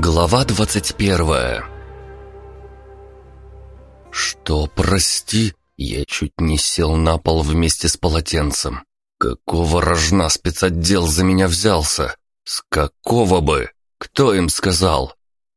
Глава 21 Что, прости, я чуть не сел на пол вместе с полотенцем. Какого рожна спецотдел за меня взялся? С какого бы? Кто им сказал?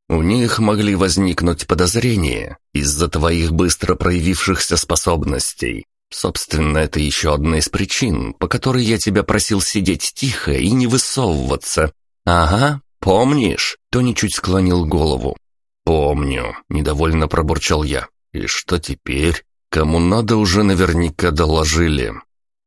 У них могли возникнуть подозрения из-за твоих быстро проявившихся способностей. Собственно, это еще одна из причин, по которой я тебя просил сидеть тихо и не высовываться. Ага, помнишь? Тони чуть склонил голову. Помню, недовольно пробурчал я. И что теперь? Кому надо, уже наверняка доложили.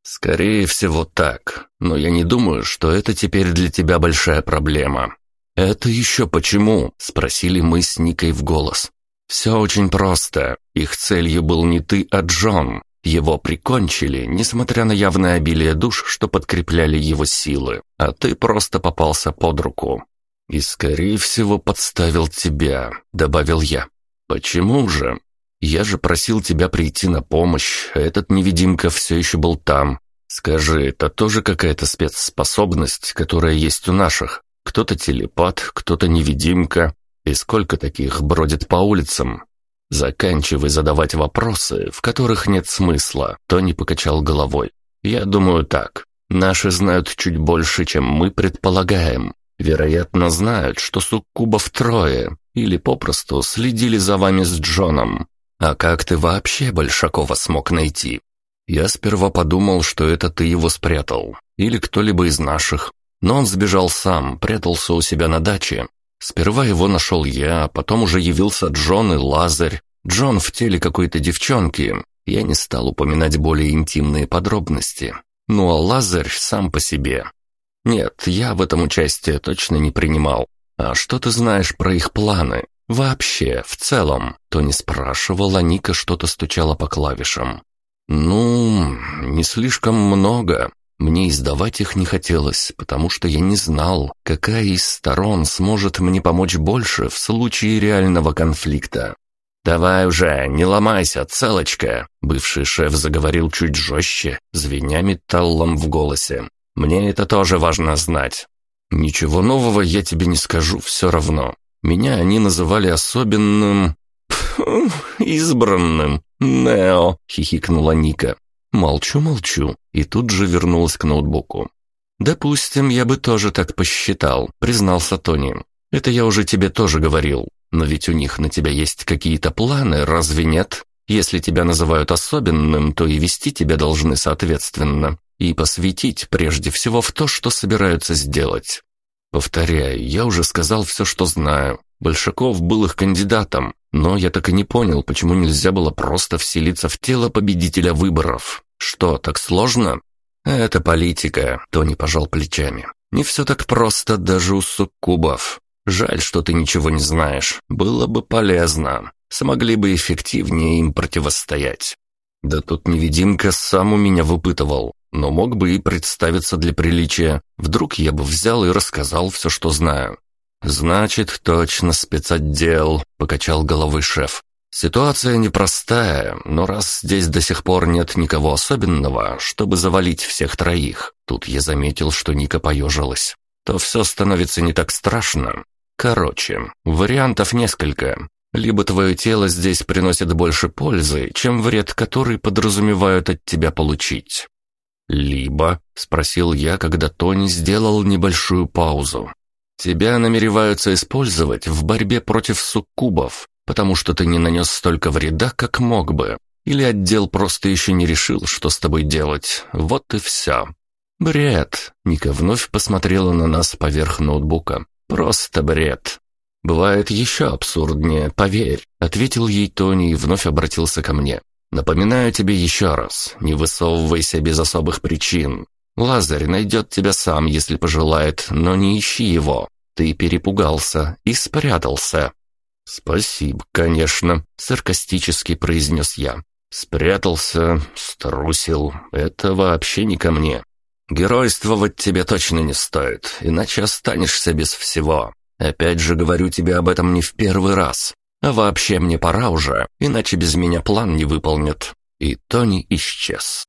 Скорее всего так, но я не думаю, что это теперь для тебя большая проблема. «Это еще почему?» – спросили мы с Никой в голос. «Все очень просто. Их целью был не ты, а Джон. Его прикончили, несмотря на явное обилие душ, что подкрепляли его силы, а ты просто попался под руку. И, скорее всего, подставил тебя», — добавил я. «Почему же? Я же просил тебя прийти на помощь, а этот невидимка все еще был там. Скажи, это тоже какая-то спецспособность, которая есть у наших? Кто-то телепат, кто-то невидимка. И сколько таких бродит по улицам? Заканчивай задавать вопросы, в которых нет смысла, Тони покачал головой. Я думаю так. Наши знают чуть больше, чем мы предполагаем. Вероятно, знают, что суккубов трое, или попросту следили за вами с Джоном. А как ты вообще Большакова смог найти? Я сперва подумал, что это ты его спрятал, или кто-либо из наших. Но он сбежал сам, прятался у себя на даче, Сперва его нашел я, потом уже явился Джон и Лазарь. Джон в теле какой-то девчонки. Я не стал упоминать более интимные подробности. Ну а Лазарь сам по себе. Нет, я в этом участие точно не принимал. А что ты знаешь про их планы? Вообще, в целом. То не спрашивал, а Ника что-то стучала по клавишам. Ну, не слишком много. Мне издавать их не хотелось, потому что я не знал, какая из сторон сможет мне помочь больше в случае реального конфликта. «Давай уже, не ломайся, целочка!» Бывший шеф заговорил чуть жестче, звеня металлом в голосе. «Мне это тоже важно знать. Ничего нового я тебе не скажу все равно. Меня они называли особенным... Избранным. Нео!» — хихикнула Ника. Молчу, молчу, и тут же вернулась к ноутбуку. «Допустим, я бы тоже так посчитал», — признался Тони. «Это я уже тебе тоже говорил. Но ведь у них на тебя есть какие-то планы, разве нет? Если тебя называют особенным, то и вести тебя должны соответственно. И посвятить прежде всего в то, что собираются сделать. Повторяю, я уже сказал все, что знаю. Большаков был их кандидатом, но я так и не понял, почему нельзя было просто вселиться в тело победителя выборов. Что, так сложно? Это политика, Тони пожал плечами. Не все так просто даже у суккубов. Жаль, что ты ничего не знаешь. Было бы полезно. Смогли бы эффективнее им противостоять. Да тут невидимка сам у меня выпытывал, но мог бы и представиться для приличия. Вдруг я бы взял и рассказал все, что знаю. «Значит, точно спецотдел», — покачал головой шеф. Ситуация непростая, но раз здесь до сих пор нет никого особенного, чтобы завалить всех троих, тут я заметил, что Ника поежилась, то все становится не так страшно. Короче, вариантов несколько. Либо твое тело здесь приносит больше пользы, чем вред, который подразумевают от тебя получить. Либо, спросил я, когда Тони сделал небольшую паузу. Тебя намереваются использовать в борьбе против суккубов, потому что ты не нанес столько вреда, как мог бы. Или отдел просто еще не решил, что с тобой делать. Вот и все. Бред. Ника вновь посмотрела на нас поверх ноутбука. Просто бред. Бывает еще абсурднее, поверь, ответил ей Тони и вновь обратился ко мне. Напоминаю тебе еще раз, не высовывайся без особых причин. Лазарь найдет тебя сам, если пожелает, но не ищи его. Ты перепугался и спрятался. «Спасибо, конечно», — саркастически произнес я. «Спрятался, струсил. Это вообще не ко мне. Геройствовать тебе точно не стоит, иначе останешься без всего. Опять же говорю тебе об этом не в первый раз. А вообще мне пора уже, иначе без меня план не выполнят». И Тони исчез.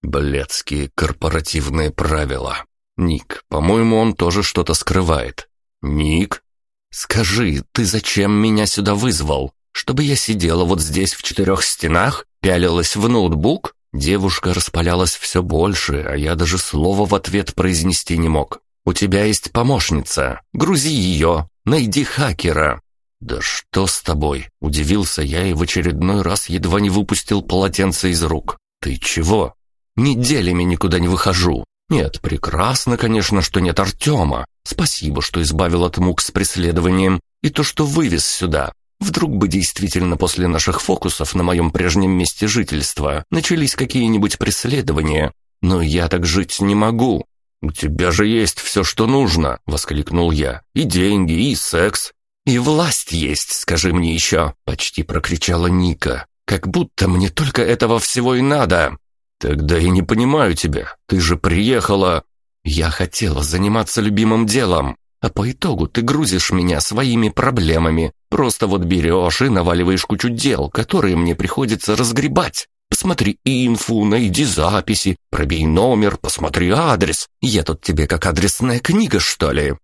Блядские корпоративные правила. Ник, по-моему, он тоже что-то скрывает. Ник? Скажи, ты зачем меня сюда вызвал? Чтобы я сидела вот здесь в четырех стенах, пялилась в ноутбук? Девушка распалялась все больше, а я даже слова в ответ произнести не мог. «У тебя есть помощница. Грузи ее. Найди хакера». «Да что с тобой?» – удивился я и в очередной раз едва не выпустил полотенце из рук. «Ты чего?» «Неделями никуда не выхожу. Нет, прекрасно, конечно, что нет Артема. Спасибо, что избавил от мук с преследованием и то, что вывез сюда. Вдруг бы действительно после наших фокусов на моем прежнем месте жительства начались какие-нибудь преследования. Но я так жить не могу. «У тебя же есть все, что нужно!» — воскликнул я. «И деньги, и секс, «И власть есть, скажи мне еще!» — почти прокричала Ника. «Как будто мне только этого всего и надо!» «Тогда я не понимаю тебя. Ты же приехала...» «Я хотела заниматься любимым делом, а по итогу ты грузишь меня своими проблемами. Просто вот берешь и наваливаешь кучу дел, которые мне приходится разгребать. Посмотри инфу, найди записи, пробей номер, посмотри адрес. Я тут тебе как адресная книга, что ли?»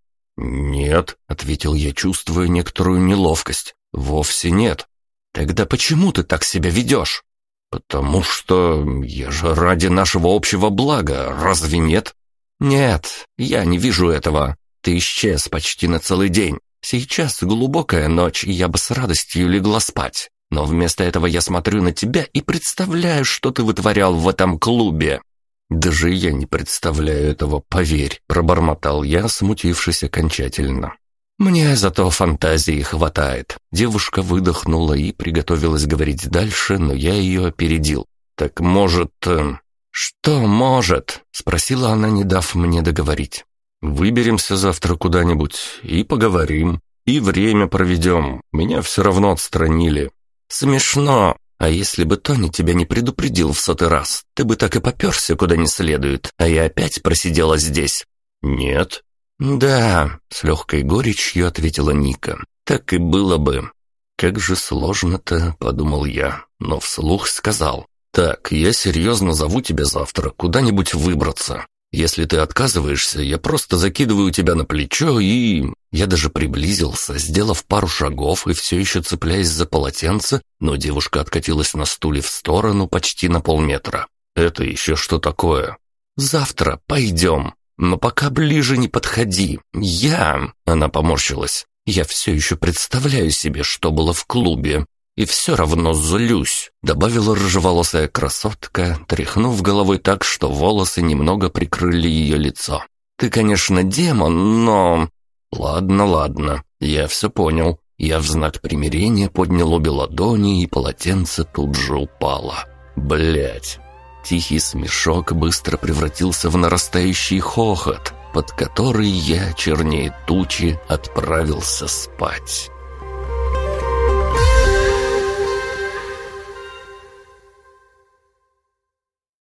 «Нет», — ответил я, чувствуя некоторую неловкость. «Вовсе нет». «Тогда почему ты так себя ведешь?» «Потому что я же ради нашего общего блага, разве нет?» «Нет, я не вижу этого. Ты исчез почти на целый день. Сейчас глубокая ночь, и я бы с радостью легла спать. Но вместо этого я смотрю на тебя и представляю, что ты вытворял в этом клубе. «Даже я не представляю этого, поверь», — пробормотал я, смутившись окончательно. «Мне зато фантазии хватает». Девушка выдохнула и приготовилась говорить дальше, но я ее опередил. «Так может...» э... «Что может?» — спросила она, не дав мне договорить. «Выберемся завтра куда-нибудь и поговорим. И время проведем. Меня все равно отстранили». «Смешно. А если бы Тони тебя не предупредил в сотый раз, ты бы так и поперся куда не следует, а я опять просидела здесь». «Нет». «Да», — с легкой горечью ответила Ника. «Так и было бы». «Как же сложно-то», — подумал я, но вслух сказал. «Так, я серьезно зову тебя завтра куда-нибудь выбраться. Если ты отказываешься, я просто закидываю тебя на плечо и...» Я даже приблизился, сделав пару шагов и все еще цепляясь за полотенце, но девушка откатилась на стуле в сторону почти на полметра. «Это еще что такое?» «Завтра пойдем, но пока ближе не подходи. Я...» Она поморщилась. «Я все еще представляю себе, что было в клубе. И все равно злюсь», — добавила рыжеволосая красотка, тряхнув головой так, что волосы немного прикрыли ее лицо. «Ты, конечно, демон, но...» «Ладно, ладно, я все понял». Я в знак примирения поднял обе ладони, и полотенце тут же упало. Блять. Тихий смешок быстро превратился в нарастающий хохот, под который я, чернее тучи, отправился спать.